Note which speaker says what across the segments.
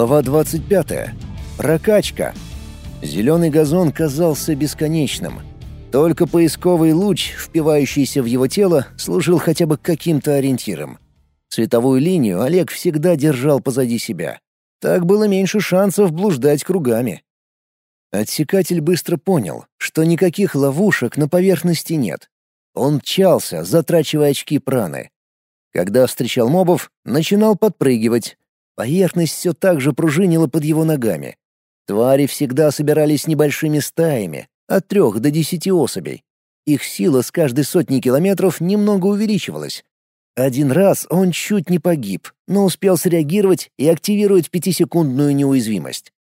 Speaker 1: Глава 25. Прокачка. Зеленый газон казался бесконечным. Только поисковый луч, впивающийся в его тело, служил хотя бы каким-то ориентиром. Цветовую линию Олег всегда держал позади себя. Так было меньше шансов блуждать кругами. Отсекатель быстро понял, что никаких ловушек на поверхности нет. Он мчался, затрачивая очки праны. Когда встречал мобов, начинал подпрыгивать. Поверхность все так же пружинила под его ногами. Твари всегда собирались небольшими стаями, от трех до десяти особей. Их сила с каждой сотни километров немного увеличивалась. Один раз он чуть не погиб, но успел среагировать и активировать пятисекундную неуязвимость.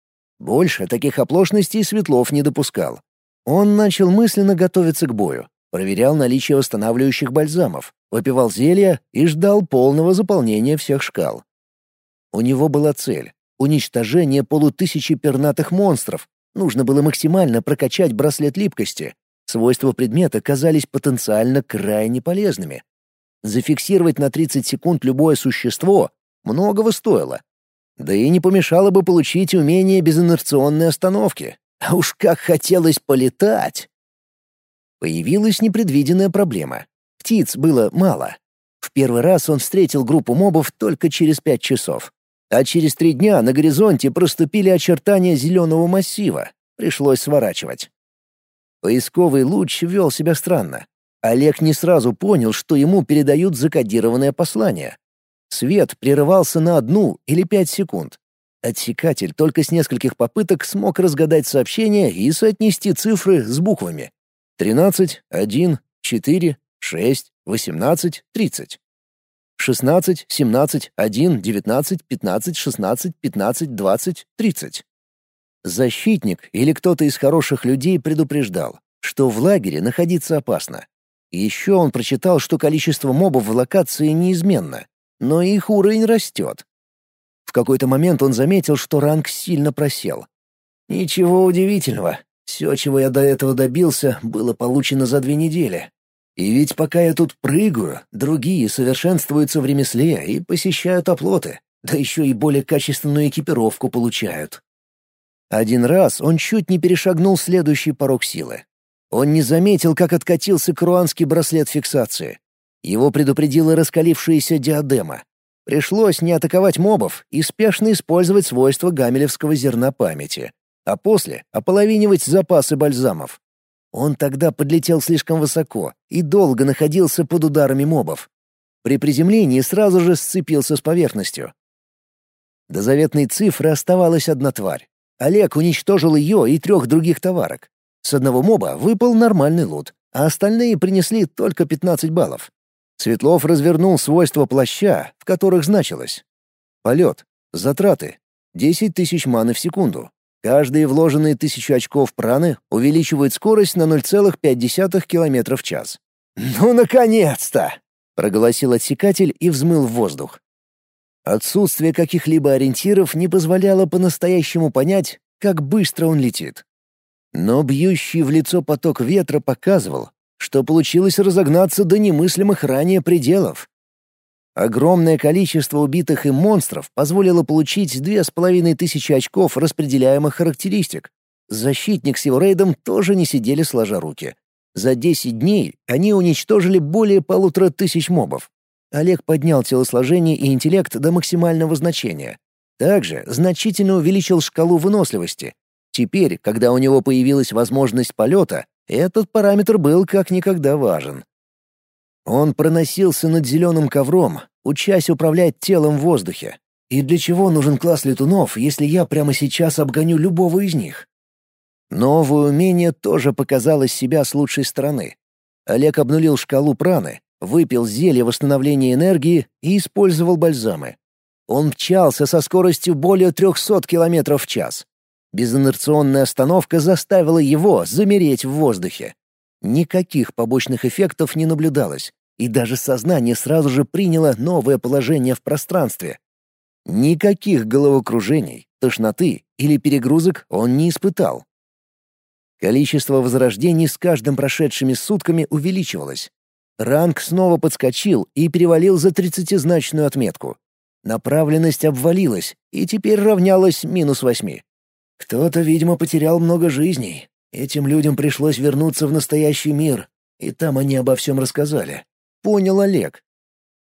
Speaker 1: Больше таких оплошностей Светлов не допускал. Он начал мысленно готовиться к бою, проверял наличие восстанавливающих бальзамов, выпивал зелья и ждал полного заполнения всех шкал. У него была цель — уничтожение полутысячи пернатых монстров. Нужно было максимально прокачать браслет липкости. Свойства предмета казались потенциально крайне полезными. Зафиксировать на 30 секунд любое существо многого стоило, да и не помешало бы получить умение безинерционной остановки. А уж как хотелось полетать! Появилась непредвиденная проблема. Птиц было мало. В первый раз он встретил группу мобов только через пять часов. А через три дня на горизонте проступили очертания зеленого массива. Пришлось сворачивать. Поисковый луч вел себя странно. Олег не сразу понял, что ему передают закодированное послание. Свет прерывался на одну или пять секунд. Отсекатель только с нескольких попыток смог разгадать сообщение и соотнести цифры с буквами. 13, 1, 4, 6, 18, 30. 16, 17, 1, 19, 15, 16, 15, 20, 30. Защитник или кто-то из хороших людей предупреждал, что в лагере находиться опасно. Еще он прочитал, что количество мобов в локации неизменно, но их уровень растет. В какой-то момент он заметил, что ранг сильно просел. Ничего удивительного. Все, чего я до этого добился, было получено за две недели. И ведь пока я тут прыгаю, другие совершенствуются в ремесле и посещают оплоты, да еще и более качественную экипировку получают. Один раз он чуть не перешагнул следующий порог силы. Он не заметил, как откатился круанский браслет фиксации. Его предупредила раскалившаяся диадема. Пришлось не атаковать мобов и спешно использовать свойства гамелевского зерна памяти, а после ополовинивать запасы бальзамов. Он тогда подлетел слишком высоко и долго находился под ударами мобов. При приземлении сразу же сцепился с поверхностью. До заветной цифры оставалась одна тварь. Олег уничтожил ее и трех других товарок. С одного моба выпал нормальный лут, а остальные принесли только 15 баллов. Светлов развернул свойства плаща, в которых значилось. Полет. Затраты. 10 тысяч маны в секунду. Каждые вложенные тысячу очков праны увеличивают скорость на 0,5 км в час. «Ну, наконец-то!» — проголосил отсекатель и взмыл в воздух. Отсутствие каких-либо ориентиров не позволяло по-настоящему понять, как быстро он летит. Но бьющий в лицо поток ветра показывал, что получилось разогнаться до немыслимых ранее пределов. Огромное количество убитых им монстров позволило получить две с половиной тысячи очков распределяемых характеристик. Защитник с его рейдом тоже не сидели сложа руки. За 10 дней они уничтожили более полутора тысяч мобов. Олег поднял телосложение и интеллект до максимального значения. Также значительно увеличил шкалу выносливости. Теперь, когда у него появилась возможность полета, этот параметр был как никогда важен. Он проносился над зеленым ковром, учась управлять телом в воздухе. И для чего нужен класс летунов, если я прямо сейчас обгоню любого из них? Новое умение тоже показало себя с лучшей стороны. Олег обнулил шкалу праны, выпил зелье восстановления энергии и использовал бальзамы. Он мчался со скоростью более 300 км в час. Безинерционная остановка заставила его замереть в воздухе. Никаких побочных эффектов не наблюдалось, и даже сознание сразу же приняло новое положение в пространстве. Никаких головокружений, тошноты или перегрузок он не испытал. Количество возрождений с каждым прошедшими сутками увеличивалось. Ранг снова подскочил и перевалил за тридцатизначную отметку. Направленность обвалилась и теперь равнялась минус восьми. Кто-то, видимо, потерял много жизней. Этим людям пришлось вернуться в настоящий мир, и там они обо всем рассказали. Понял Олег.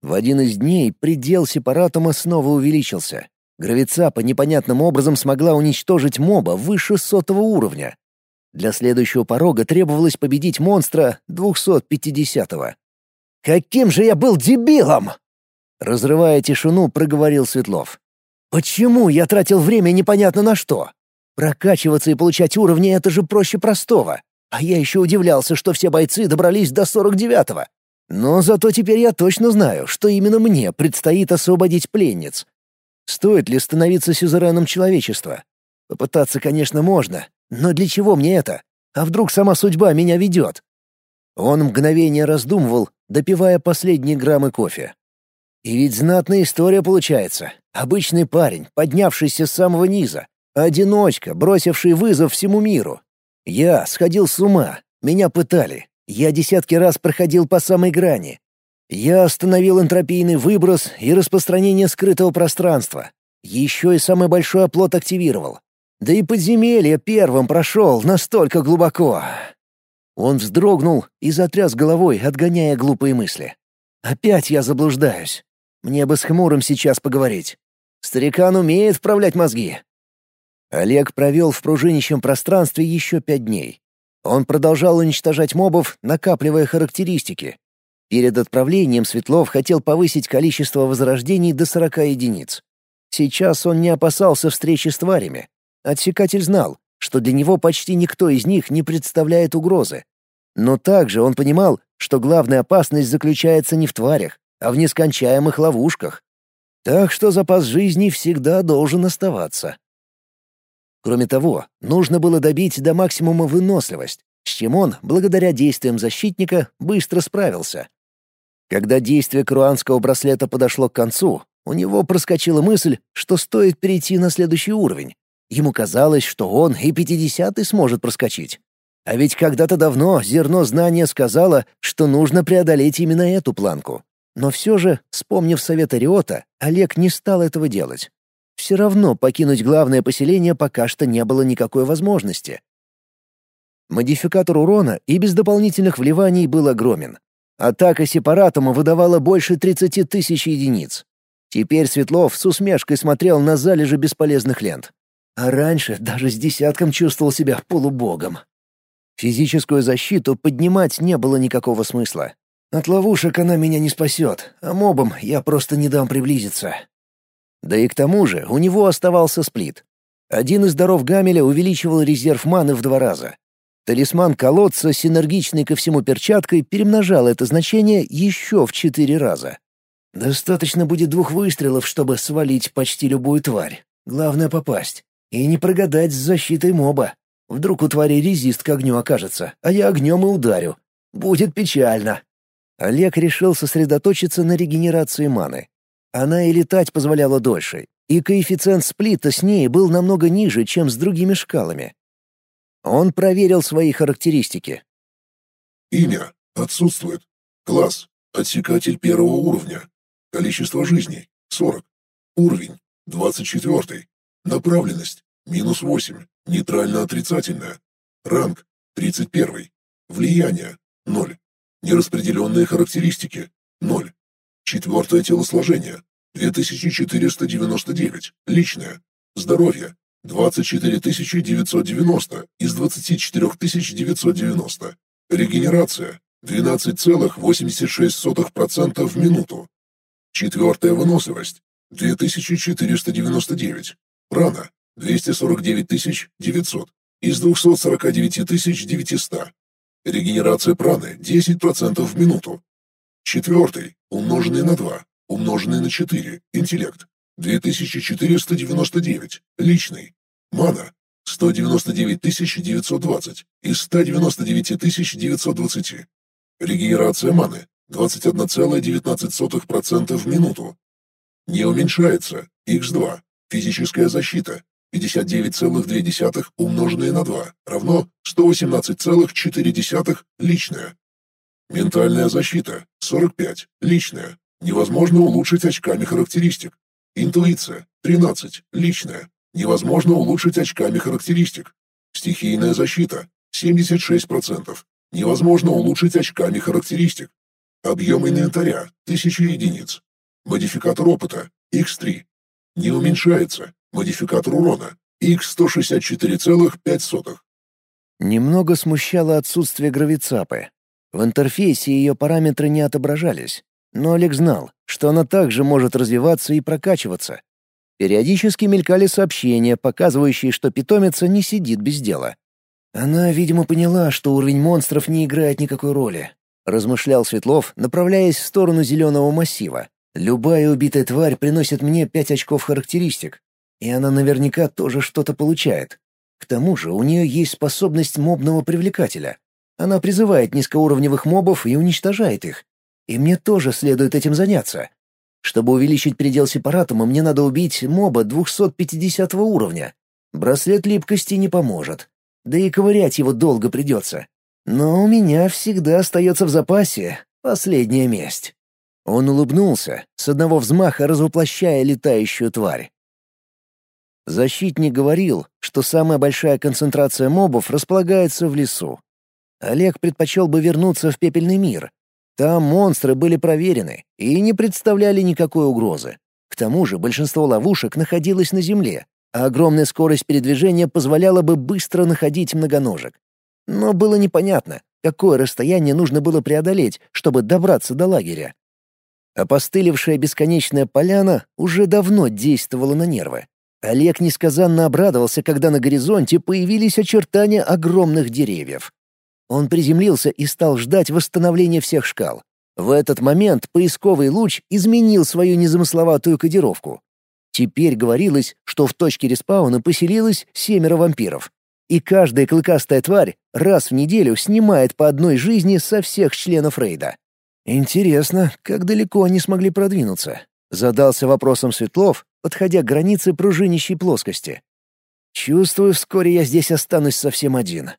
Speaker 1: В один из дней предел сепаратума снова увеличился. Гравицапа непонятным образом смогла уничтожить моба выше сотого уровня. Для следующего порога требовалось победить монстра 250-го. «Каким же я был дебилом!» Разрывая тишину, проговорил Светлов. «Почему я тратил время непонятно на что? Прокачиваться и получать уровни — это же проще простого. А я еще удивлялся, что все бойцы добрались до 49-го. Но зато теперь я точно знаю, что именно мне предстоит освободить пленниц. Стоит ли становиться сюзереном человечества? Попытаться, конечно, можно, но для чего мне это? А вдруг сама судьба меня ведет? Он мгновение раздумывал, допивая последние граммы кофе. И ведь знатная история получается. Обычный парень, поднявшийся с самого низа. Одиночка, бросивший вызов всему миру. Я сходил с ума, меня пытали. Я десятки раз проходил по самой грани. Я остановил энтропийный выброс и распространение скрытого пространства. Еще и самый большой оплот активировал. Да и подземелье первым прошел настолько глубоко. Он вздрогнул и затряс головой, отгоняя глупые мысли. «Опять я заблуждаюсь. Мне бы с Хмурым сейчас поговорить. Старикан умеет вправлять мозги». Олег провел в пружинищем пространстве еще пять дней. Он продолжал уничтожать мобов, накапливая характеристики. Перед отправлением Светлов хотел повысить количество возрождений до 40 единиц. Сейчас он не опасался встречи с тварями. Отсекатель знал, что для него почти никто из них не представляет угрозы. Но также он понимал, что главная опасность заключается не в тварях, а в нескончаемых ловушках. Так что запас жизни всегда должен оставаться. Кроме того, нужно было добить до максимума выносливость, с чем он, благодаря действиям защитника, быстро справился. Когда действие круанского браслета подошло к концу, у него проскочила мысль, что стоит перейти на следующий уровень. Ему казалось, что он и пятидесятый сможет проскочить. А ведь когда-то давно зерно знания сказало, что нужно преодолеть именно эту планку. Но все же, вспомнив совет Ариота, Олег не стал этого делать. Все равно покинуть главное поселение пока что не было никакой возможности. Модификатор урона и без дополнительных вливаний был огромен. Атака сепаратума выдавала больше 30 тысяч единиц. Теперь Светлов с усмешкой смотрел на залежи бесполезных лент. А раньше даже с десятком чувствовал себя полубогом. Физическую защиту поднимать не было никакого смысла. От ловушек она меня не спасет, а мобам я просто не дам приблизиться. Да и к тому же у него оставался сплит. Один из даров Гамеля увеличивал резерв маны в два раза. Талисман колодца, синергичный ко всему перчаткой, перемножал это значение еще в четыре раза. Достаточно будет двух выстрелов, чтобы свалить почти любую тварь. Главное — попасть. И не прогадать с защитой моба. Вдруг у твари резист к огню окажется, а я огнем и ударю. Будет печально. Олег решил сосредоточиться на регенерации маны. Она и летать позволяла дольше, и коэффициент сплита с ней был намного ниже, чем с другими шкалами. Он проверил свои характеристики.
Speaker 2: Имя отсутствует. Класс отсекатель первого уровня. Количество жизней 40. Уровень 24. Направленность — минус 8, нейтрально-отрицательная. Ранг — 31. Влияние — 0. Нераспределенные характеристики — 0. Четвертое телосложение — 2499. Личное. Здоровье — 24990 из 24990. Регенерация — 12,86% в минуту. Четвертая выносливость — 2499. Рана — 249 900 из 249 900. Регенерация праны — 10% в минуту. Четвертый, умноженный на 2, умноженный на 4, интеллект — 2499, личный. Мана — 199 920 из 199 920. Регенерация маны — 21,19% в минуту. Не уменьшается, x2, Физическая защита. 59,2 умноженное на 2 равно 118,4 личная. Ментальная защита 45 личная. Невозможно улучшить очками характеристик. Интуиция – 13, личная. Невозможно улучшить очками характеристик. Стихийная защита – 76%. Невозможно улучшить очками характеристик. Объем инвентаря – 1000 единиц. Модификатор опыта – X3. Не уменьшается. Модификатор урона – X164,5.
Speaker 1: Немного смущало отсутствие гравицапы. В интерфейсе ее параметры не отображались, но Олег знал, что она также может развиваться и прокачиваться. Периодически мелькали сообщения, показывающие, что питомица не сидит без дела. Она, видимо, поняла, что уровень монстров не играет никакой роли. Размышлял Светлов, направляясь в сторону зеленого массива. Любая убитая тварь приносит мне пять очков характеристик, и она наверняка тоже что-то получает. К тому же у нее есть способность мобного привлекателя. Она призывает низкоуровневых мобов и уничтожает их. И мне тоже следует этим заняться. Чтобы увеличить предел сепаратума, мне надо убить моба 250 уровня. Браслет липкости не поможет. Да и ковырять его долго придется. Но у меня всегда остается в запасе последняя месть. Он улыбнулся, с одного взмаха развоплощая летающую тварь. Защитник говорил, что самая большая концентрация мобов располагается в лесу. Олег предпочел бы вернуться в пепельный мир. Там монстры были проверены и не представляли никакой угрозы. К тому же большинство ловушек находилось на земле, а огромная скорость передвижения позволяла бы быстро находить многоножек. Но было непонятно, какое расстояние нужно было преодолеть, чтобы добраться до лагеря. Опостылевшая бесконечная поляна уже давно действовала на нервы. Олег несказанно обрадовался, когда на горизонте появились очертания огромных деревьев. Он приземлился и стал ждать восстановления всех шкал. В этот момент поисковый луч изменил свою незамысловатую кодировку. Теперь говорилось, что в точке респауна поселилось семеро вампиров. И каждая клыкастая тварь раз в неделю снимает по одной жизни со всех членов рейда. Интересно, как далеко они смогли продвинуться? Задался вопросом Светлов, подходя к границе пружинищей плоскости. Чувствую, вскоре я здесь останусь совсем один.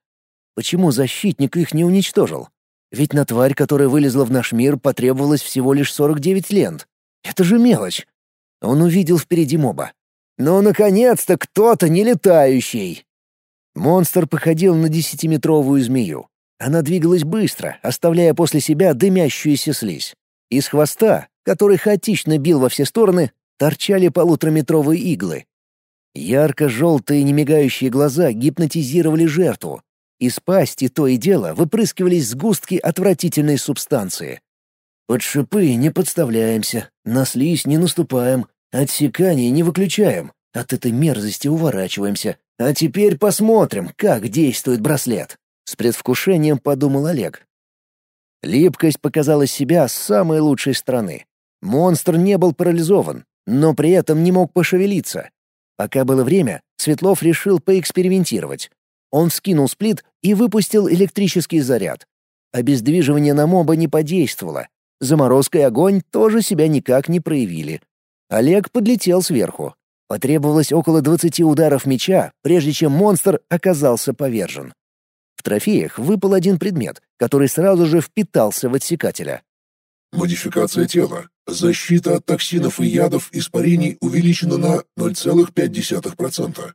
Speaker 1: Почему защитник их не уничтожил? Ведь на тварь, которая вылезла в наш мир, потребовалось всего лишь 49 лент. Это же мелочь. Он увидел впереди моба. «Ну, наконец-то кто-то не летающий!» Монстр походил на десятиметровую змею. Она двигалась быстро, оставляя после себя дымящуюся слизь. Из хвоста который хаотично бил во все стороны, торчали полутораметровые иглы. Ярко-желтые немигающие глаза гипнотизировали жертву. Из пасти то и дело выпрыскивались сгустки отвратительной субстанции. Под шипы не подставляемся, на слизь не наступаем, отсекание не выключаем, от этой мерзости уворачиваемся. А теперь посмотрим, как действует браслет. С предвкушением подумал Олег. Липкость показала себя с самой лучшей стороны. Монстр не был парализован, но при этом не мог пошевелиться. Пока было время, Светлов решил поэкспериментировать. Он вскинул сплит и выпустил электрический заряд. Обездвиживание на моба не подействовало. Заморозка и огонь тоже себя никак не проявили. Олег подлетел сверху. Потребовалось около 20 ударов меча, прежде чем монстр оказался повержен. В трофеях выпал один предмет, который сразу же впитался в отсекателя.
Speaker 2: Модификация тела. Защита от токсинов и ядов испарений увеличена на 0,5%.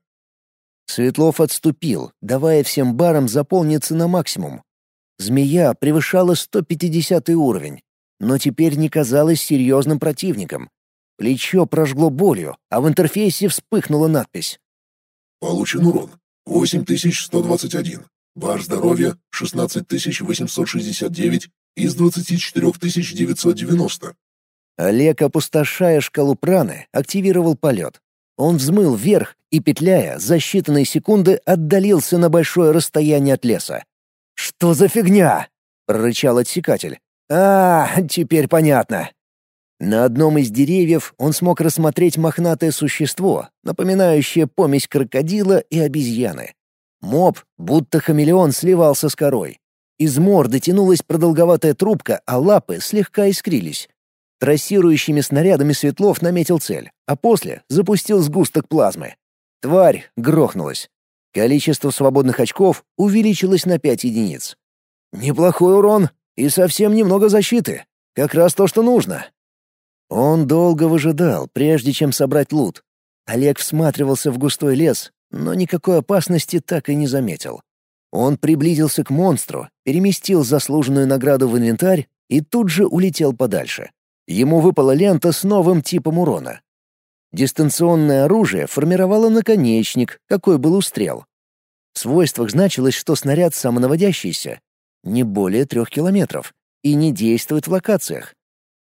Speaker 1: Светлов отступил, давая всем барам заполниться на максимум. Змея превышала 150 уровень, но теперь не казалась серьезным противником. Плечо прожгло болью, а в интерфейсе вспыхнула надпись.
Speaker 2: Получен урон 8121. Бар здоровья 16869 из 24990.
Speaker 1: Олег, опустошая шкалу праны, активировал полет. Он взмыл вверх и, петляя, за считанные секунды отдалился на большое расстояние от леса. «Что за фигня?» — прорычал отсекатель. «А, теперь понятно». На одном из деревьев он смог рассмотреть мохнатое существо, напоминающее помесь крокодила и обезьяны. Моб, будто хамелеон, сливался с корой. Из морды тянулась продолговатая трубка, а лапы слегка искрились. Трассирующими снарядами Светлов наметил цель, а после запустил сгусток плазмы. Тварь грохнулась. Количество свободных очков увеличилось на 5 единиц. Неплохой урон и совсем немного защиты. Как раз то, что нужно. Он долго выжидал, прежде чем собрать лут. Олег всматривался в густой лес, но никакой опасности так и не заметил. Он приблизился к монстру, переместил заслуженную награду в инвентарь и тут же улетел подальше. Ему выпала лента с новым типом урона. Дистанционное оружие формировало наконечник, какой был у стрел. В свойствах значилось, что снаряд самонаводящийся, не более трех километров, и не действует в локациях.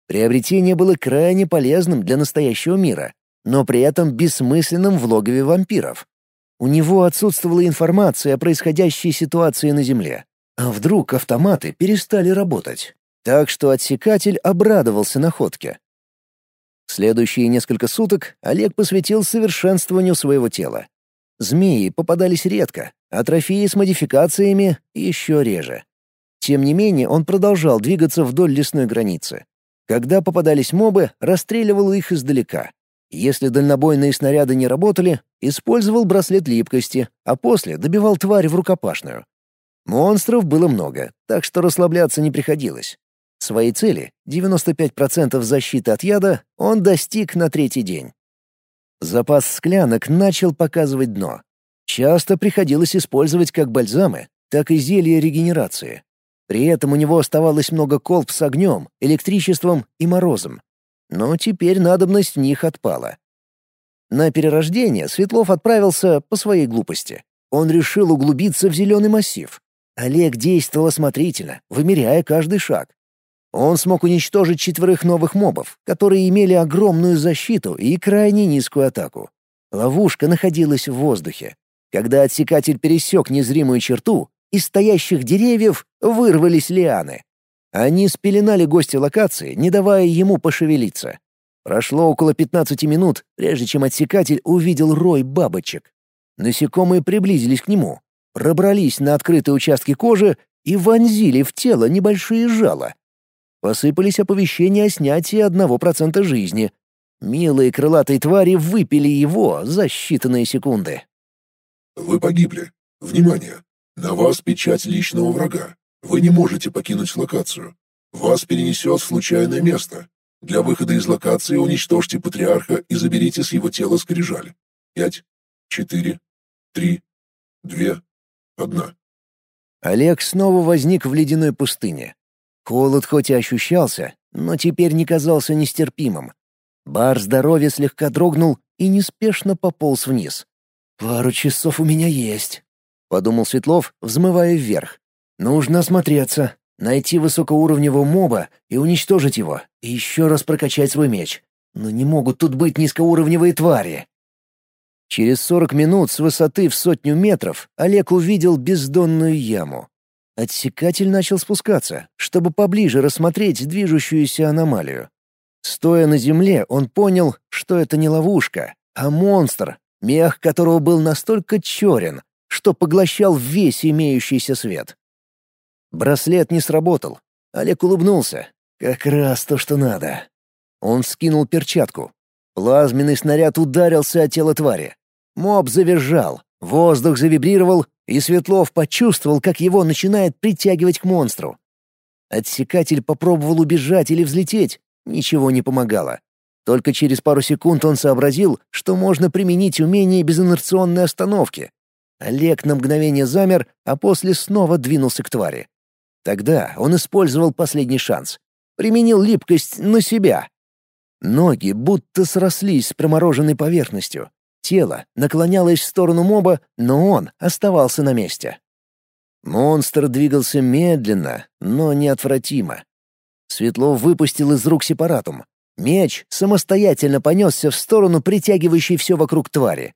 Speaker 1: Приобретение было крайне полезным для настоящего мира, но при этом бессмысленным в логове вампиров. У него отсутствовала информация о происходящей ситуации на Земле. А вдруг автоматы перестали работать? Так что отсекатель обрадовался находке. Следующие несколько суток Олег посвятил совершенствованию своего тела. Змеи попадались редко, а трофеи с модификациями — еще реже. Тем не менее, он продолжал двигаться вдоль лесной границы. Когда попадались мобы, расстреливал их издалека. Если дальнобойные снаряды не работали, использовал браслет липкости, а после добивал тварь в рукопашную. Монстров было много, так что расслабляться не приходилось. Своей цели — 95% защиты от яда — он достиг на третий день. Запас склянок начал показывать дно. Часто приходилось использовать как бальзамы, так и зелья регенерации. При этом у него оставалось много колб с огнем, электричеством и морозом. Но теперь надобность в них отпала. На перерождение Светлов отправился по своей глупости. Он решил углубиться в зеленый массив. Олег действовал осмотрительно, вымеряя каждый шаг. Он смог уничтожить четверых новых мобов, которые имели огромную защиту и крайне низкую атаку. Ловушка находилась в воздухе. Когда отсекатель пересек незримую черту, из стоящих деревьев вырвались лианы. Они спеленали гостя локации, не давая ему пошевелиться. Прошло около 15 минут, прежде чем отсекатель увидел рой бабочек. Насекомые приблизились к нему, пробрались на открытые участки кожи и вонзили в тело небольшие жало. Посыпались оповещения о снятии одного процента жизни. Милые крылатые твари выпили его за считанные секунды.
Speaker 2: «Вы погибли. Внимание! На вас печать личного врага. Вы не можете покинуть локацию. Вас перенесет в случайное место. Для выхода из локации уничтожьте патриарха и заберите с его тела скрижаль. Пять, четыре, три, две, одна.
Speaker 1: Олег снова возник в ледяной пустыне. Холод хоть и ощущался, но теперь не казался нестерпимым. Бар здоровья слегка дрогнул и неспешно пополз вниз. «Пару часов у меня есть», подумал Светлов, взмывая вверх. Нужно осмотреться, найти высокоуровневого моба и уничтожить его, и еще раз прокачать свой меч. Но не могут тут быть низкоуровневые твари. Через сорок минут с высоты в сотню метров Олег увидел бездонную яму. Отсекатель начал спускаться, чтобы поближе рассмотреть движущуюся аномалию. Стоя на земле, он понял, что это не ловушка, а монстр, мех которого был настолько черен, что поглощал весь имеющийся свет. Браслет не сработал. Олег улыбнулся. Как раз то, что надо. Он скинул перчатку. Плазменный снаряд ударился о тело твари. Моб завизжал, воздух завибрировал, и Светлов почувствовал, как его начинает притягивать к монстру. Отсекатель попробовал убежать или взлететь. Ничего не помогало. Только через пару секунд он сообразил, что можно применить умение безинерционной остановки. Олег на мгновение замер, а после снова двинулся к твари. Тогда он использовал последний шанс. Применил липкость на себя. Ноги будто срослись с промороженной поверхностью. Тело наклонялось в сторону моба, но он оставался на месте. Монстр двигался медленно, но неотвратимо. Светлов выпустил из рук сепаратум. Меч самостоятельно понесся в сторону притягивающей все вокруг твари.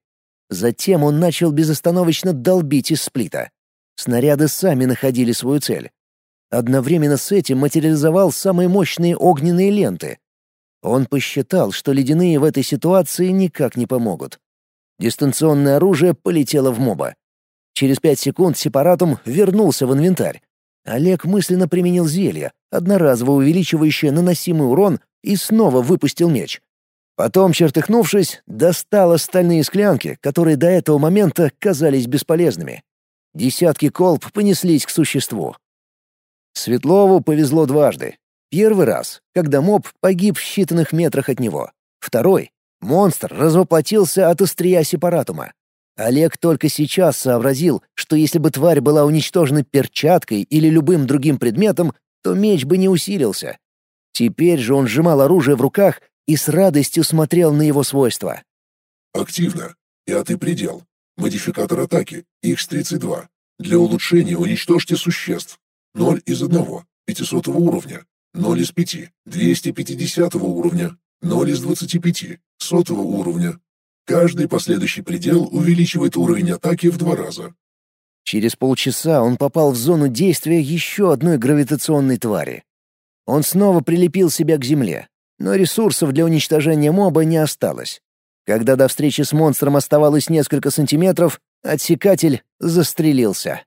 Speaker 1: Затем он начал безостановочно долбить из сплита. Снаряды сами находили свою цель. Одновременно с этим материализовал самые мощные огненные ленты. Он посчитал, что ледяные в этой ситуации никак не помогут. Дистанционное оружие полетело в моба. Через пять секунд сепаратум вернулся в инвентарь. Олег мысленно применил зелье, одноразово увеличивающее наносимый урон, и снова выпустил меч. Потом, чертыхнувшись, достал остальные склянки, которые до этого момента казались бесполезными. Десятки колб понеслись к существу. Светлову повезло дважды. Первый раз, когда моб погиб в считанных метрах от него. Второй — монстр развоплотился от острия сепаратума. Олег только сейчас сообразил, что если бы тварь была уничтожена перчаткой или любым другим предметом, то меч бы не усилился. Теперь же он сжимал оружие в руках и с радостью смотрел на его свойства.
Speaker 2: Активно. Пятый предел. Модификатор атаки X32. Для улучшения уничтожьте существ. 0 из 1, 500 уровня. 0 из 5, 250 уровня. 0 из 25, 100 уровня. Каждый последующий предел увеличивает уровень атаки в два раза.
Speaker 1: Через полчаса он попал в зону действия еще одной гравитационной твари. Он снова прилепил себя к земле, но ресурсов для уничтожения моба не осталось. Когда до встречи с монстром оставалось несколько сантиметров, отсекатель застрелился.